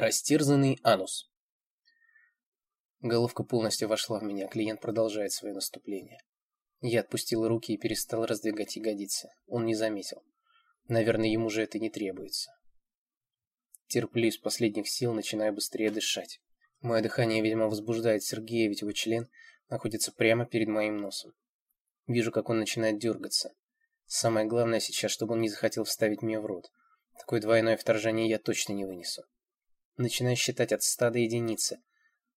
Растерзанный анус. Головка полностью вошла в меня, клиент продолжает свое наступление. Я отпустил руки и перестал раздвигать ягодицы. Он не заметил. Наверное, ему же это не требуется. Терплю из последних сил, начиная быстрее дышать. Мое дыхание, видимо, возбуждает Сергея, ведь его член находится прямо перед моим носом. Вижу, как он начинает дергаться. Самое главное сейчас, чтобы он не захотел вставить мне в рот. Такое двойное вторжение я точно не вынесу. Начинаю считать от ста до единицы.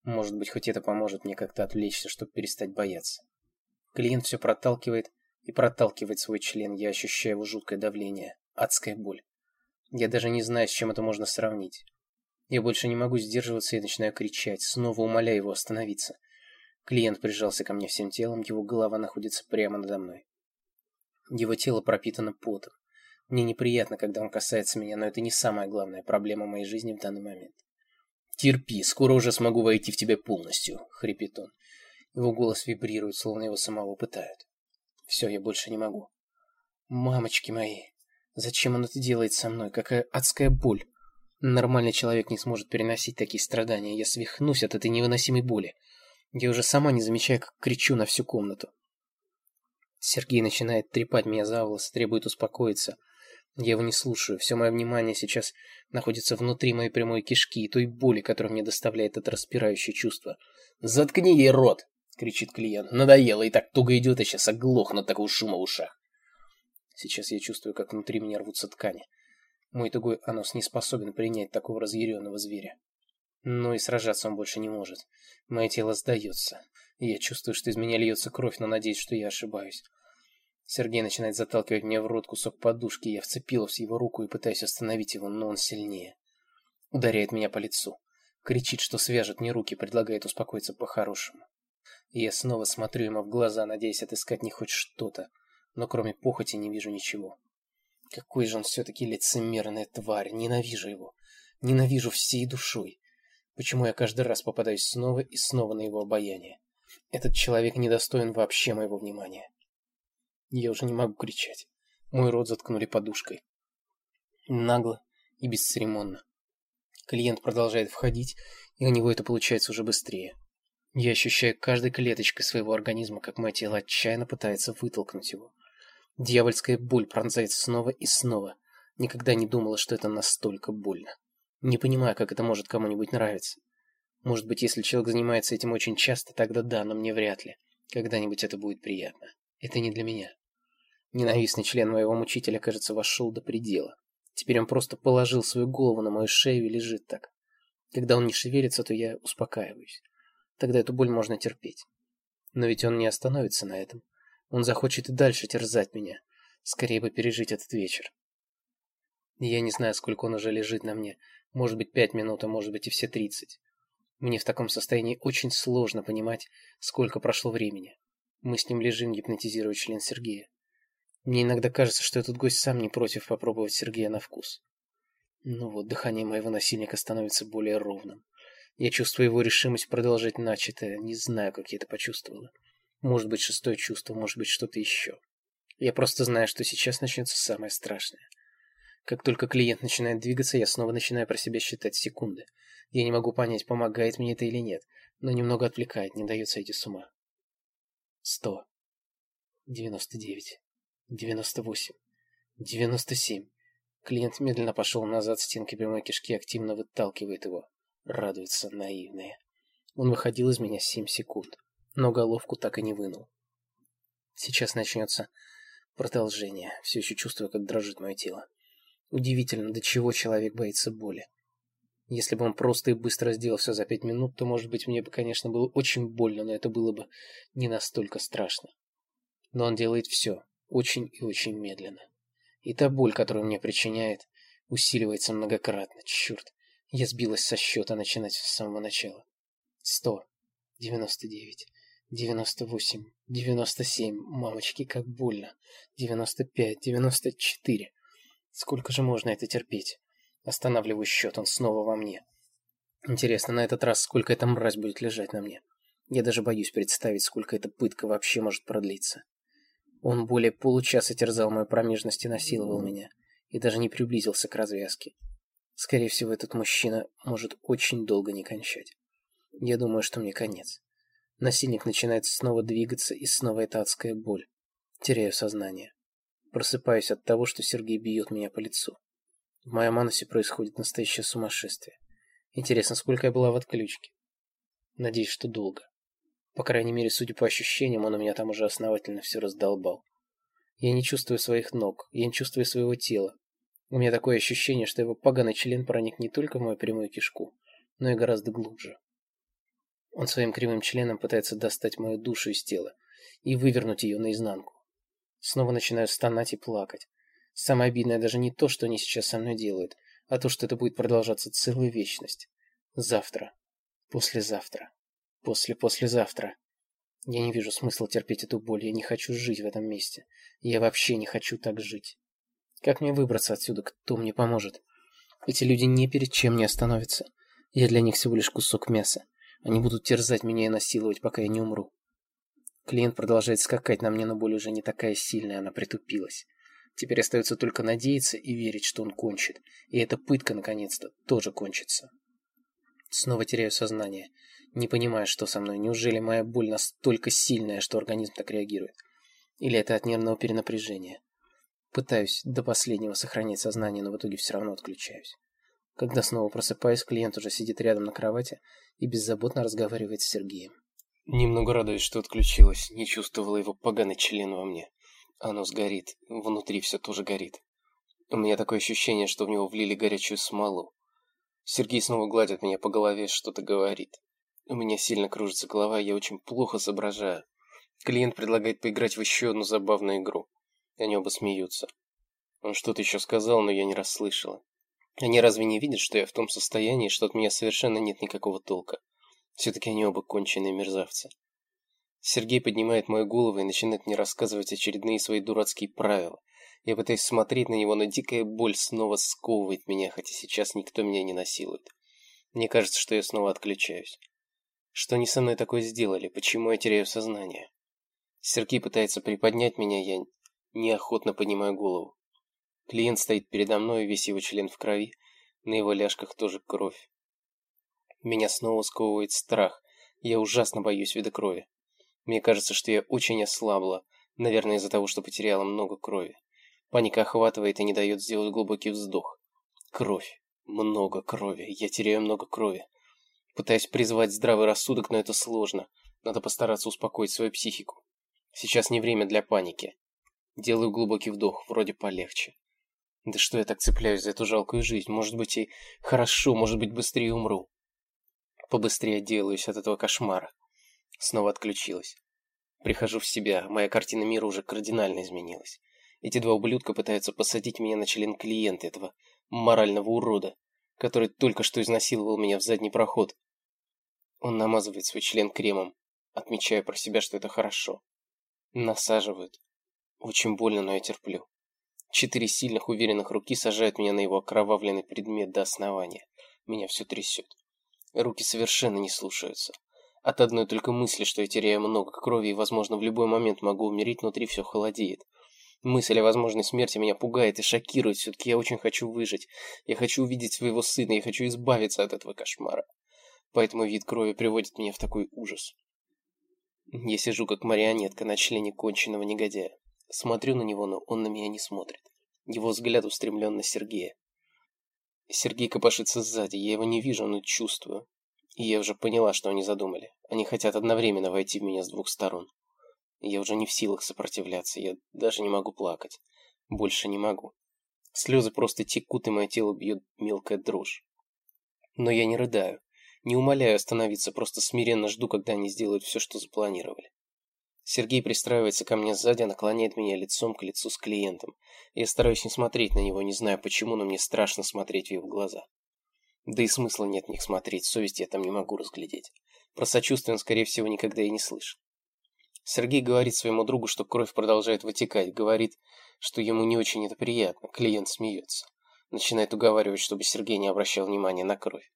Может быть, хоть это поможет мне как-то отвлечься, чтобы перестать бояться. Клиент все проталкивает и проталкивает свой член. Я ощущаю его жуткое давление, адская боль. Я даже не знаю, с чем это можно сравнить. Я больше не могу сдерживаться и начинаю кричать, снова умоляя его остановиться. Клиент прижался ко мне всем телом, его голова находится прямо надо мной. Его тело пропитано потом. Мне неприятно, когда он касается меня, но это не самая главная проблема моей жизни в данный момент. «Терпи, скоро уже смогу войти в тебя полностью», — хрипит он. Его голос вибрирует, словно его самого пытают. «Все, я больше не могу». «Мамочки мои, зачем он это делает со мной? Какая адская боль!» Нормальный человек не сможет переносить такие страдания. Я свихнусь от этой невыносимой боли. Я уже сама не замечаю, как кричу на всю комнату. Сергей начинает трепать меня за волосы, требует успокоиться. Я его не слушаю. Все мое внимание сейчас находится внутри моей прямой кишки и той боли, которую мне доставляет это распирающее чувство. «Заткни ей рот!» — кричит клиент. «Надоело, и так туго идет, и сейчас оглохну от такого шума в ушах». Сейчас я чувствую, как внутри меня рвутся ткани. Мой тугой анус не способен принять такого разъяренного зверя. Но и сражаться он больше не может. Мое тело сдается. Я чувствую, что из меня льется кровь, но надеюсь, что я ошибаюсь. Сергей начинает заталкивать мне в рот кусок подушки, я вцепилась в его руку и пытаюсь остановить его, но он сильнее. Ударяет меня по лицу. Кричит, что свяжет мне руки, предлагает успокоиться по-хорошему. Я снова смотрю ему в глаза, надеясь отыскать не хоть что-то, но кроме похоти не вижу ничего. Какой же он все-таки лицемерная тварь, ненавижу его. Ненавижу всей душой. Почему я каждый раз попадаюсь снова и снова на его обаяние? Этот человек недостоин вообще моего внимания. Я уже не могу кричать. Мой рот заткнули подушкой. Нагло и бесцеремонно. Клиент продолжает входить, и у него это получается уже быстрее. Я ощущаю каждой клеточкой своего организма, как мое тело отчаянно пытается вытолкнуть его. Дьявольская боль пронзает снова и снова. Никогда не думала, что это настолько больно. Не понимаю, как это может кому-нибудь нравиться. Может быть, если человек занимается этим очень часто, тогда да, но мне вряд ли. Когда-нибудь это будет приятно. Это не для меня. Ненавистный член моего мучителя, кажется, вошел до предела. Теперь он просто положил свою голову на мою шею и лежит так. Когда он не шевелится, то я успокаиваюсь. Тогда эту боль можно терпеть. Но ведь он не остановится на этом. Он захочет и дальше терзать меня. Скорее бы пережить этот вечер. Я не знаю, сколько он уже лежит на мне. Может быть, пять минут, а может быть и все тридцать. Мне в таком состоянии очень сложно понимать, сколько прошло времени. Мы с ним лежим, гипнотизируя член Сергея. Мне иногда кажется, что этот гость сам не против попробовать Сергея на вкус. Ну вот, дыхание моего насильника становится более ровным. Я чувствую его решимость продолжать начатое. Не знаю, как я это почувствовала. Может быть, шестое чувство, может быть, что-то еще. Я просто знаю, что сейчас начнется самое страшное. Как только клиент начинает двигаться, я снова начинаю про себя считать секунды. Я не могу понять, помогает мне это или нет, но немного отвлекает, не дает сойти с ума. Сто. Девяносто девять. 98. 97. Клиент медленно пошел назад, стенки прямой кишки активно выталкивает его. Радуется наивные. Он выходил из меня 7 секунд, но головку так и не вынул. Сейчас начнется продолжение. Все еще чувствую, как дрожит мое тело. Удивительно, до чего человек боится боли. Если бы он просто и быстро сделал все за пять минут, то, может быть, мне бы, конечно, было очень больно, но это было бы не настолько страшно. Но он делает все, очень и очень медленно. И та боль, которую мне причиняет, усиливается многократно. Черт, я сбилась со счета начинать с самого начала. Сто. Девяносто девять. Девяносто восемь. Девяносто семь. Мамочки, как больно. Девяносто пять. Девяносто четыре. Сколько же можно это терпеть? Останавливаю счет, он снова во мне. Интересно, на этот раз сколько эта мразь будет лежать на мне? Я даже боюсь представить, сколько эта пытка вообще может продлиться. Он более получаса терзал мою промежность и насиловал меня, и даже не приблизился к развязке. Скорее всего, этот мужчина может очень долго не кончать. Я думаю, что мне конец. Насильник начинает снова двигаться, и снова эта адская боль. Теряю сознание. Просыпаюсь от того, что Сергей бьет меня по лицу. В моем анусе происходит настоящее сумасшествие. Интересно, сколько я была в отключке? Надеюсь, что долго. По крайней мере, судя по ощущениям, он у меня там уже основательно все раздолбал. Я не чувствую своих ног, я не чувствую своего тела. У меня такое ощущение, что его поганый член проник не только в мою прямую кишку, но и гораздо глубже. Он своим кривым членом пытается достать мою душу из тела и вывернуть ее наизнанку. Снова начинаю стонать и плакать. Самое обидное даже не то, что они сейчас со мной делают, а то, что это будет продолжаться целую вечность. Завтра. Послезавтра. После-послезавтра. Я не вижу смысла терпеть эту боль, я не хочу жить в этом месте. Я вообще не хочу так жить. Как мне выбраться отсюда, кто мне поможет? Эти люди ни перед чем не остановятся. Я для них всего лишь кусок мяса. Они будут терзать меня и насиловать, пока я не умру. Клиент продолжает скакать на мне, но боль уже не такая сильная, она притупилась. Теперь остается только надеяться и верить, что он кончит. И эта пытка, наконец-то, тоже кончится. Снова теряю сознание, не понимая, что со мной. Неужели моя боль настолько сильная, что организм так реагирует? Или это от нервного перенапряжения? Пытаюсь до последнего сохранять сознание, но в итоге все равно отключаюсь. Когда снова просыпаюсь, клиент уже сидит рядом на кровати и беззаботно разговаривает с Сергеем. Немного радуюсь, что отключилась, не чувствовала его поганый член во мне. Оно сгорит, внутри все тоже горит. У меня такое ощущение, что в него влили горячую смолу. Сергей снова гладит меня по голове, что-то говорит. У меня сильно кружится голова, я очень плохо соображаю. Клиент предлагает поиграть в еще одну забавную игру. Они оба смеются. Он что-то еще сказал, но я не расслышала. Они разве не видят, что я в том состоянии, что от меня совершенно нет никакого толка? Все-таки они оба конченые мерзавцы. Сергей поднимает мою голову и начинает мне рассказывать очередные свои дурацкие правила. Я пытаюсь смотреть на него, но дикая боль снова сковывает меня, хотя сейчас никто меня не насилует. Мне кажется, что я снова отключаюсь. Что они со мной такое сделали? Почему я теряю сознание? Сергей пытается приподнять меня, я неохотно поднимаю голову. Клиент стоит передо мной, весь его член в крови, на его ляжках тоже кровь. Меня снова сковывает страх. Я ужасно боюсь вида крови. Мне кажется, что я очень ослабла, наверное, из-за того, что потеряла много крови. Паника охватывает и не дает сделать глубокий вздох. Кровь. Много крови. Я теряю много крови. Пытаюсь призвать здравый рассудок, но это сложно. Надо постараться успокоить свою психику. Сейчас не время для паники. Делаю глубокий вдох, вроде полегче. Да что я так цепляюсь за эту жалкую жизнь? Может быть и хорошо, может быть быстрее умру побыстрее отделаюсь от этого кошмара. Снова отключилась. Прихожу в себя, моя картина мира уже кардинально изменилась. Эти два ублюдка пытаются посадить меня на член клиента этого морального урода, который только что изнасиловал меня в задний проход. Он намазывает свой член кремом, отмечая про себя, что это хорошо. Насаживают. Очень больно, но я терплю. Четыре сильных, уверенных руки сажают меня на его окровавленный предмет до основания. Меня все трясет. Руки совершенно не слушаются. От одной только мысли, что я теряю много крови и, возможно, в любой момент могу умереть, внутри все холодеет. Мысль о возможной смерти меня пугает и шокирует. Все-таки я очень хочу выжить. Я хочу увидеть своего сына, я хочу избавиться от этого кошмара. Поэтому вид крови приводит меня в такой ужас. Я сижу как марионетка на члене конченного негодяя. Смотрю на него, но он на меня не смотрит. Его взгляд устремлен на Сергея. Сергей копошится сзади, я его не вижу, но чувствую. И я уже поняла, что они задумали. Они хотят одновременно войти в меня с двух сторон. Я уже не в силах сопротивляться, я даже не могу плакать. Больше не могу. Слезы просто текут, и мое тело бьет мелкая дрожь. Но я не рыдаю, не умоляю остановиться, просто смиренно жду, когда они сделают все, что запланировали. Сергей пристраивается ко мне сзади, наклоняет меня лицом к лицу с клиентом. Я стараюсь не смотреть на него, не знаю почему, но мне страшно смотреть в его глаза. Да и смысла нет в них смотреть, совесть я там не могу разглядеть. Про сочувствие он, скорее всего, никогда и не слышал. Сергей говорит своему другу, что кровь продолжает вытекать, говорит, что ему не очень это приятно, клиент смеется. Начинает уговаривать, чтобы Сергей не обращал внимания на кровь.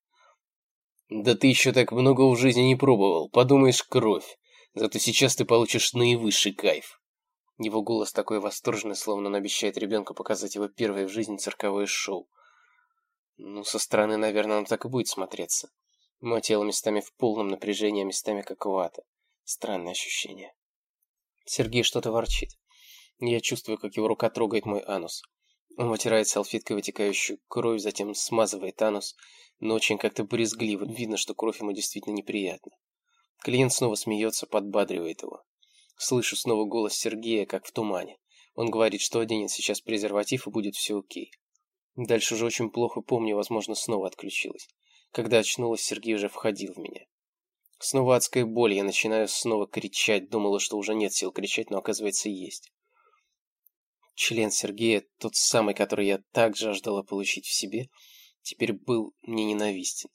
«Да ты еще так много в жизни не пробовал, подумаешь, кровь. Зато сейчас ты получишь наивысший кайф. Его голос такой восторженный, словно он обещает ребенку показать его первое в жизни цирковое шоу. Ну, со стороны, наверное, оно так и будет смотреться. Мое тело местами в полном напряжении, а местами как вата. Странное ощущение. Сергей что-то ворчит. Я чувствую, как его рука трогает мой анус. Он вытирает салфеткой вытекающую кровь, затем смазывает анус, но очень как-то брезгливо. Видно, что кровь ему действительно неприятна. Клиент снова смеется, подбадривает его. Слышу снова голос Сергея, как в тумане. Он говорит, что оденет сейчас презерватив и будет все окей. Дальше уже очень плохо помню, возможно, снова отключилась. Когда очнулась, Сергей уже входил в меня. Снова адская боль, я начинаю снова кричать, думала, что уже нет сил кричать, но оказывается есть. Член Сергея, тот самый, который я так жаждала получить в себе, теперь был мне ненавистен.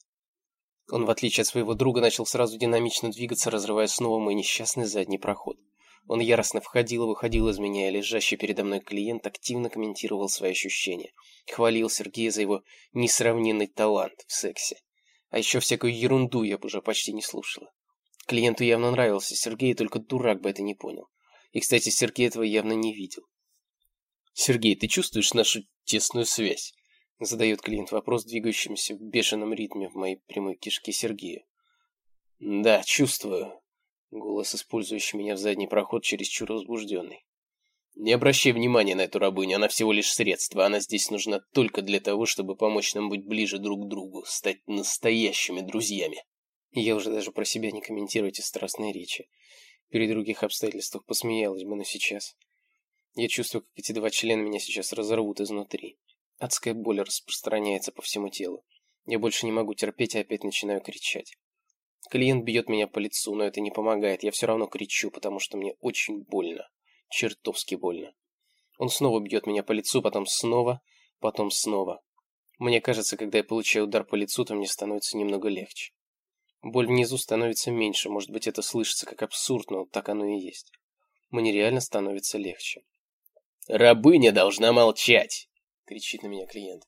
Он, в отличие от своего друга, начал сразу динамично двигаться, разрывая снова мой несчастный задний проход. Он яростно входил и выходил из меня, и лежащий передо мной клиент активно комментировал свои ощущения. Хвалил Сергея за его несравненный талант в сексе. А еще всякую ерунду я бы уже почти не слушала. Клиенту явно нравился Сергей, только дурак бы это не понял. И, кстати, Сергей этого явно не видел. «Сергей, ты чувствуешь нашу тесную связь?» Задает клиент вопрос, двигающимся в бешеном ритме в моей прямой кишке Сергея. «Да, чувствую». Голос, использующий меня в задний проход, чересчур возбужденный. «Не обращай внимания на эту рабыню, она всего лишь средство. Она здесь нужна только для того, чтобы помочь нам быть ближе друг к другу, стать настоящими друзьями». Я уже даже про себя не комментирую эти страстные речи. При других обстоятельствах посмеялась бы, но сейчас... Я чувствую, как эти два члена меня сейчас разорвут изнутри. Адская боль распространяется по всему телу. Я больше не могу терпеть и опять начинаю кричать. Клиент бьет меня по лицу, но это не помогает. Я все равно кричу, потому что мне очень больно. Чертовски больно. Он снова бьет меня по лицу, потом снова, потом снова. Мне кажется, когда я получаю удар по лицу, то мне становится немного легче. Боль внизу становится меньше, может быть, это слышится как абсурд, но так оно и есть. Мне реально становится легче. «Рабыня должна молчать!» — кричит на меня клиент.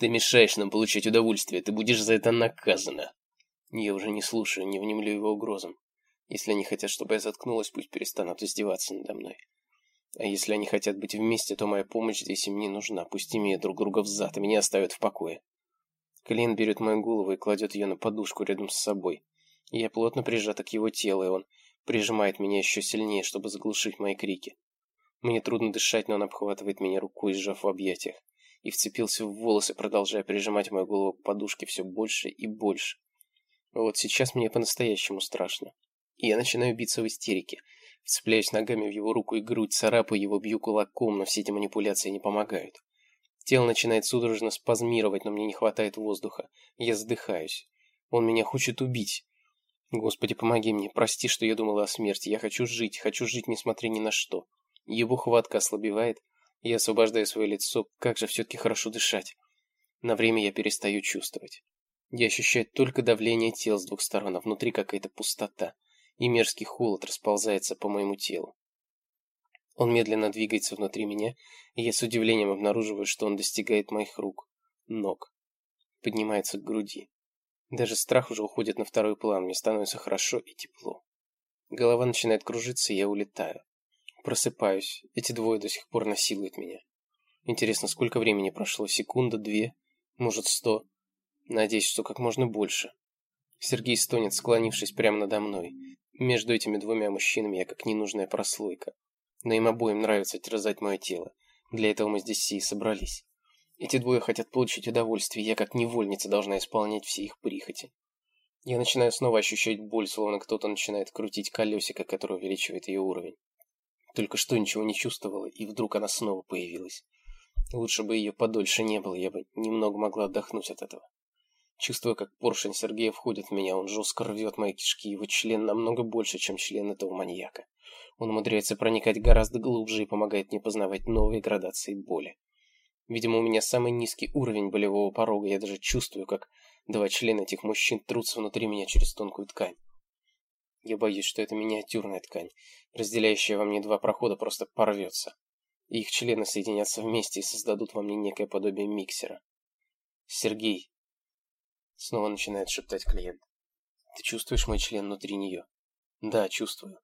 «Ты мешаешь нам получать удовольствие, ты будешь за это наказана!» Я уже не слушаю, не внемлю его угрозам. Если они хотят, чтобы я заткнулась, пусть перестанут издеваться надо мной. А если они хотят быть вместе, то моя помощь здесь им не нужна. Пусть имеют друг друга взад и меня оставят в покое. Клиент берет мою голову и кладет ее на подушку рядом с собой. Я плотно прижата к его телу, и он прижимает меня еще сильнее, чтобы заглушить мои крики. Мне трудно дышать, но он обхватывает меня рукой, сжав в объятиях, и вцепился в волосы, продолжая прижимать мою голову к подушке все больше и больше. Вот сейчас мне по-настоящему страшно. Я начинаю биться в истерике. Вцепляюсь ногами в его руку и грудь, царапаю его, бью кулаком, но все эти манипуляции не помогают. Тело начинает судорожно спазмировать, но мне не хватает воздуха. Я задыхаюсь. Он меня хочет убить. Господи, помоги мне, прости, что я думала о смерти. Я хочу жить, хочу жить, несмотря ни на что. Его хватка ослабевает, я освобождаю свое лицо, как же все-таки хорошо дышать. На время я перестаю чувствовать. Я ощущаю только давление тел с двух сторон, а внутри какая-то пустота, и мерзкий холод расползается по моему телу. Он медленно двигается внутри меня, и я с удивлением обнаруживаю, что он достигает моих рук, ног, поднимается к груди. Даже страх уже уходит на второй план, мне становится хорошо и тепло. Голова начинает кружиться, и я улетаю. Просыпаюсь. Эти двое до сих пор насилуют меня. Интересно, сколько времени прошло? Секунда, две? Может, сто? Надеюсь, что как можно больше. Сергей стонет, склонившись прямо надо мной. Между этими двумя мужчинами я как ненужная прослойка. Но им обоим нравится терзать мое тело. Для этого мы здесь все и собрались. Эти двое хотят получить удовольствие, я как невольница должна исполнять все их прихоти. Я начинаю снова ощущать боль, словно кто-то начинает крутить колесико, которое увеличивает ее уровень. Только что ничего не чувствовала, и вдруг она снова появилась. Лучше бы ее подольше не было, я бы немного могла отдохнуть от этого. Чувствую, как поршень Сергея входит в меня, он жестко рвет мои кишки, его член намного больше, чем член этого маньяка. Он умудряется проникать гораздо глубже и помогает мне познавать новые градации боли. Видимо, у меня самый низкий уровень болевого порога, я даже чувствую, как два члена этих мужчин трутся внутри меня через тонкую ткань. Я боюсь, что эта миниатюрная ткань, разделяющая во мне два прохода, просто порвется. И их члены соединятся вместе и создадут во мне некое подобие миксера. «Сергей!» Снова начинает шептать клиент. «Ты чувствуешь мой член внутри нее?» «Да, чувствую».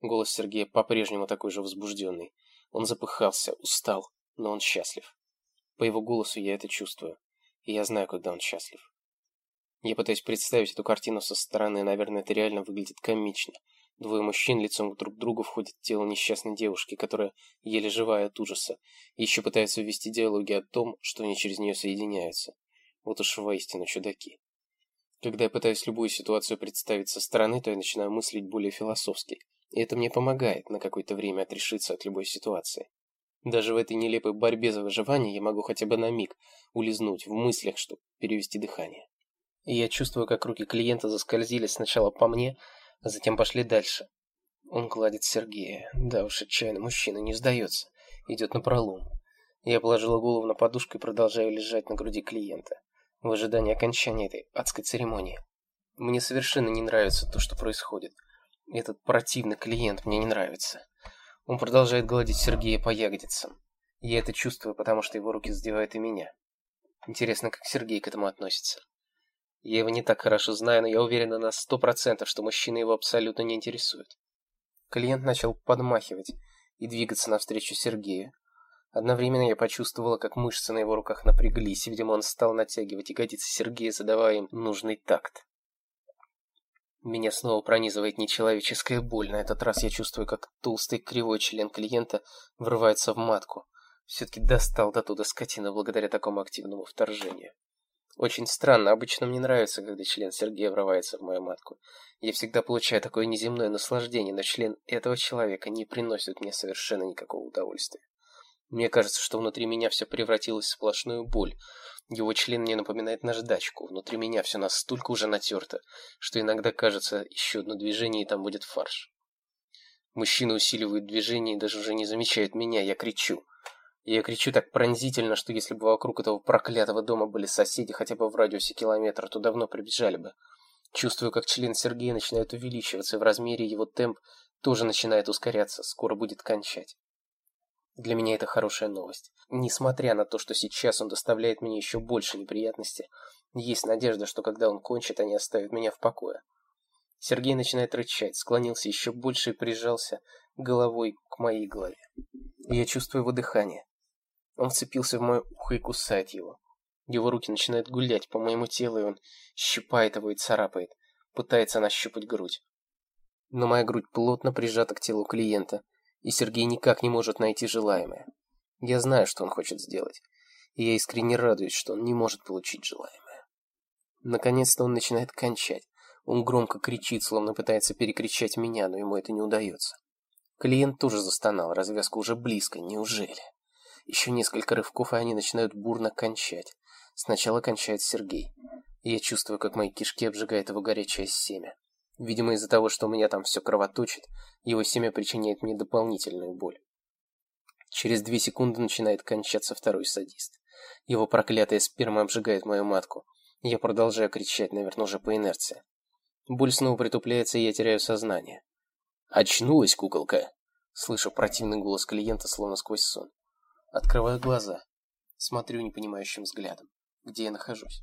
Голос Сергея по-прежнему такой же возбужденный. Он запыхался, устал, но он счастлив. По его голосу я это чувствую. и я знаю, когда он счастлив. Я пытаюсь представить эту картину со стороны, наверное, это реально выглядит комично. Двое мужчин лицом друг к другу входят в тело несчастной девушки, которая еле живая от ужаса, и еще пытаются ввести диалоги о том, что они через нее соединяются. Вот уж воистину чудаки. Когда я пытаюсь любую ситуацию представить со стороны, то я начинаю мыслить более философски. И это мне помогает на какое-то время отрешиться от любой ситуации. Даже в этой нелепой борьбе за выживание я могу хотя бы на миг улизнуть в мыслях, чтобы перевести дыхание. И я чувствую, как руки клиента заскользили сначала по мне, а затем пошли дальше. Он гладит Сергея. Да уж, отчаянно мужчина не сдается. Идет на пролом. Я положила голову на подушку и продолжаю лежать на груди клиента, в ожидании окончания этой адской церемонии. Мне совершенно не нравится то, что происходит. Этот противный клиент мне не нравится. Он продолжает гладить Сергея по ягодицам. Я это чувствую, потому что его руки задевают и меня. Интересно, как Сергей к этому относится. Я его не так хорошо знаю, но я уверена на сто процентов, что мужчины его абсолютно не интересуют. Клиент начал подмахивать и двигаться навстречу Сергею. Одновременно я почувствовала, как мышцы на его руках напряглись, видимо, он стал натягивать ягодицы Сергея, задавая им нужный такт. Меня снова пронизывает нечеловеческая боль. На этот раз я чувствую, как толстый кривой член клиента врывается в матку. Все-таки достал до туда скотина благодаря такому активному вторжению. Очень странно, обычно мне нравится, когда член Сергея врывается в мою матку. Я всегда получаю такое неземное наслаждение, но член этого человека не приносит мне совершенно никакого удовольствия. Мне кажется, что внутри меня все превратилось в сплошную боль, его член мне напоминает наждачку. Внутри меня все настолько уже натерто, что иногда кажется, еще одно движение, и там будет фарш. Мужчина усиливает движение и даже уже не замечает меня. Я кричу. Я кричу так пронзительно, что если бы вокруг этого проклятого дома были соседи хотя бы в радиусе километра, то давно прибежали бы. Чувствую, как член Сергея начинает увеличиваться, и в размере его темп тоже начинает ускоряться, скоро будет кончать. Для меня это хорошая новость. Несмотря на то, что сейчас он доставляет мне еще больше неприятностей, есть надежда, что когда он кончит, они оставят меня в покое. Сергей начинает рычать, склонился еще больше и прижался головой к моей голове. Я чувствую его дыхание. Он вцепился в мое ухо и кусает его. Его руки начинают гулять по моему телу, и он щипает его и царапает, пытается нащупать грудь. Но моя грудь плотно прижата к телу клиента, и Сергей никак не может найти желаемое. Я знаю, что он хочет сделать, и я искренне радуюсь, что он не может получить желаемое. Наконец-то он начинает кончать. Он громко кричит, словно пытается перекричать меня, но ему это не удается. Клиент тоже застонал, развязка уже близко, неужели? Еще несколько рывков, и они начинают бурно кончать. Сначала кончает Сергей. я чувствую, как мои кишки обжигает его горячее семя. Видимо, из-за того, что у меня там все кровоточит, его семя причиняет мне дополнительную боль. Через две секунды начинает кончаться второй садист. Его проклятая сперма обжигает мою матку. Я продолжаю кричать, наверное, уже по инерции. Боль снова притупляется, и я теряю сознание. «Очнулась, куколка!» Слышу противный голос клиента, словно сквозь сон. Открываю глаза. Смотрю непонимающим взглядом. Где я нахожусь?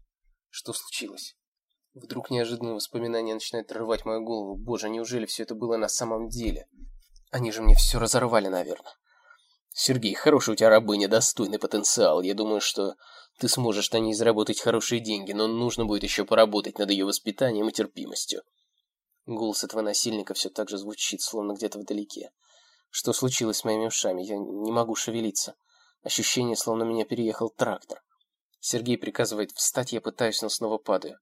Что случилось? Вдруг неожиданное воспоминание начинает рвать мою голову. Боже, неужели все это было на самом деле? Они же мне все разорвали, наверное. Сергей, хороший у тебя рабыня, достойный потенциал. Я думаю, что ты сможешь на ней заработать хорошие деньги, но нужно будет еще поработать над ее воспитанием и терпимостью. Голос этого насильника все так же звучит, словно где-то вдалеке. Что случилось с моими ушами? Я не могу шевелиться. Ощущение, словно меня переехал трактор. Сергей приказывает встать, я пытаюсь, но снова падаю.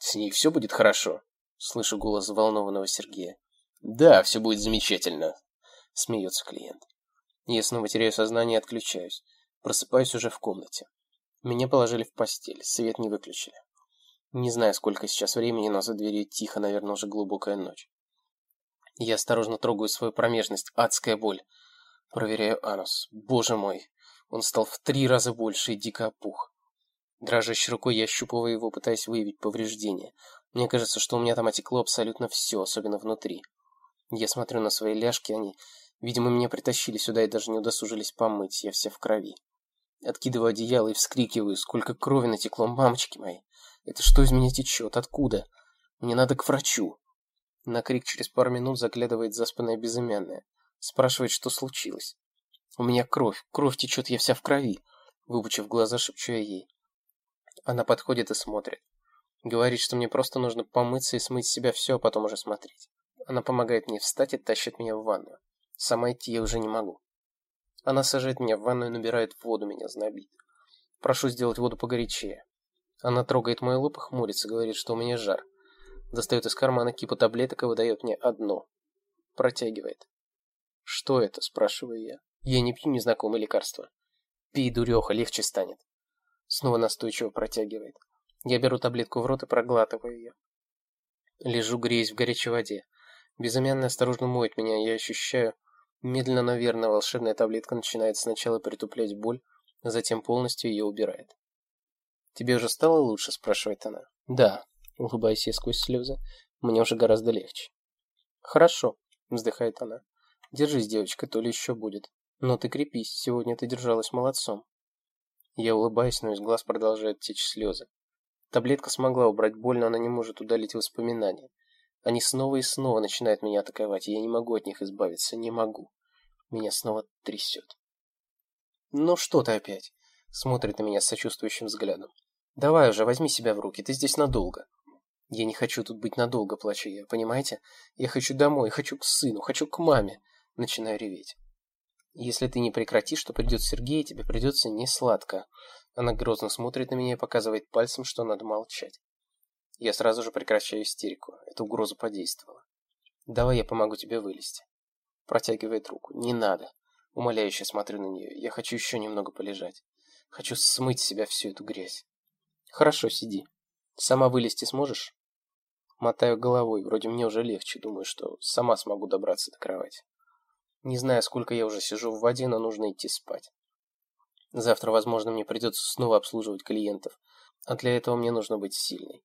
С ней все будет хорошо?» Слышу голос взволнованного Сергея. «Да, все будет замечательно», — смеется клиент. Я снова теряю сознание и отключаюсь. Просыпаюсь уже в комнате. Меня положили в постель, свет не выключили. Не знаю, сколько сейчас времени, но за дверью тихо, наверное, уже глубокая ночь. Я осторожно трогаю свою промежность, адская боль. Проверяю анус. Боже мой, он стал в три раза больше и дико опух. Дрожащей рукой я ощупываю его, пытаясь выявить повреждения. Мне кажется, что у меня там отекло абсолютно все, особенно внутри. Я смотрю на свои ляжки, они, видимо, меня притащили сюда и даже не удосужились помыть, я вся в крови. Откидываю одеяло и вскрикиваю, сколько крови натекло, мамочки мои. Это что из меня течет? Откуда? Мне надо к врачу. На крик через пару минут заглядывает заспанная безымянная. Спрашивает, что случилось. У меня кровь, кровь течет, я вся в крови. Выпучив глаза, шепчу я ей. Она подходит и смотрит. Говорит, что мне просто нужно помыться и смыть с себя все, а потом уже смотреть. Она помогает мне встать и тащит меня в ванную. Сама идти я уже не могу. Она сажает меня в ванную и набирает воду, меня знобит. Прошу сделать воду погорячее. Она трогает мой лоб и хмурится, говорит, что у меня жар. Достает из кармана кипу таблеток и выдает мне одну. Протягивает. «Что это?» – спрашиваю я. Я не пью незнакомые лекарства. Пей, дуреха, легче станет. Снова настойчиво протягивает. Я беру таблетку в рот и проглатываю ее. Лежу, греюсь в горячей воде. Безымянный осторожно моет меня, я ощущаю... Медленно, но верно, волшебная таблетка начинает сначала притуплять боль, а затем полностью ее убирает. «Тебе уже стало лучше?» – спрашивает она. «Да», – улыбаюсь я сквозь слезы. «Мне уже гораздо легче». «Хорошо», – вздыхает она. «Держись, девочка, то ли еще будет. Но ты крепись, сегодня ты держалась молодцом». Я улыбаюсь, но из глаз продолжают течь слезы. Таблетка смогла убрать боль, но она не может удалить воспоминания. Они снова и снова начинают меня атаковать, и я не могу от них избавиться, не могу. Меня снова трясет. «Ну что ты опять?» Смотрит на меня с сочувствующим взглядом. «Давай уже, возьми себя в руки, ты здесь надолго». «Я не хочу тут быть надолго», плачу я, понимаете? «Я хочу домой, хочу к сыну, хочу к маме». Начинаю реветь. «Если ты не прекратишь, то придет Сергей, и тебе придется не сладко». Она грозно смотрит на меня и показывает пальцем, что надо молчать. Я сразу же прекращаю истерику. Эта угроза подействовала. «Давай я помогу тебе вылезти». Протягивает руку. «Не надо». Умоляюще смотрю на нее. Я хочу еще немного полежать. Хочу смыть с себя всю эту грязь. Хорошо, сиди. Сама вылезти сможешь? Мотаю головой, вроде мне уже легче, думаю, что сама смогу добраться до кровати. Не знаю, сколько я уже сижу в воде, но нужно идти спать. Завтра, возможно, мне придется снова обслуживать клиентов, а для этого мне нужно быть сильной.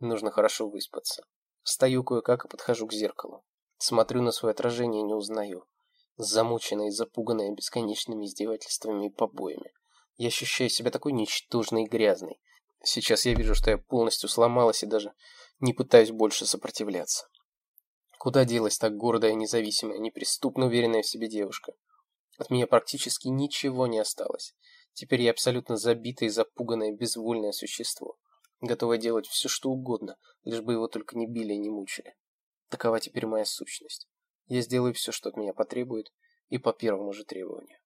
Нужно хорошо выспаться. Встаю кое-как и подхожу к зеркалу. Смотрю на свое отражение и не узнаю замученная и запуганная бесконечными издевательствами и побоями. Я ощущаю себя такой ничтожной и грязной. Сейчас я вижу, что я полностью сломалась и даже не пытаюсь больше сопротивляться. Куда делась так гордая, независимая, неприступно уверенная в себе девушка? От меня практически ничего не осталось. Теперь я абсолютно забитое запуганное, безвольное существо, готовое делать все, что угодно, лишь бы его только не били и не мучили. Такова теперь моя сущность. Я сделаю все, что от меня потребует, и по первому же требованию.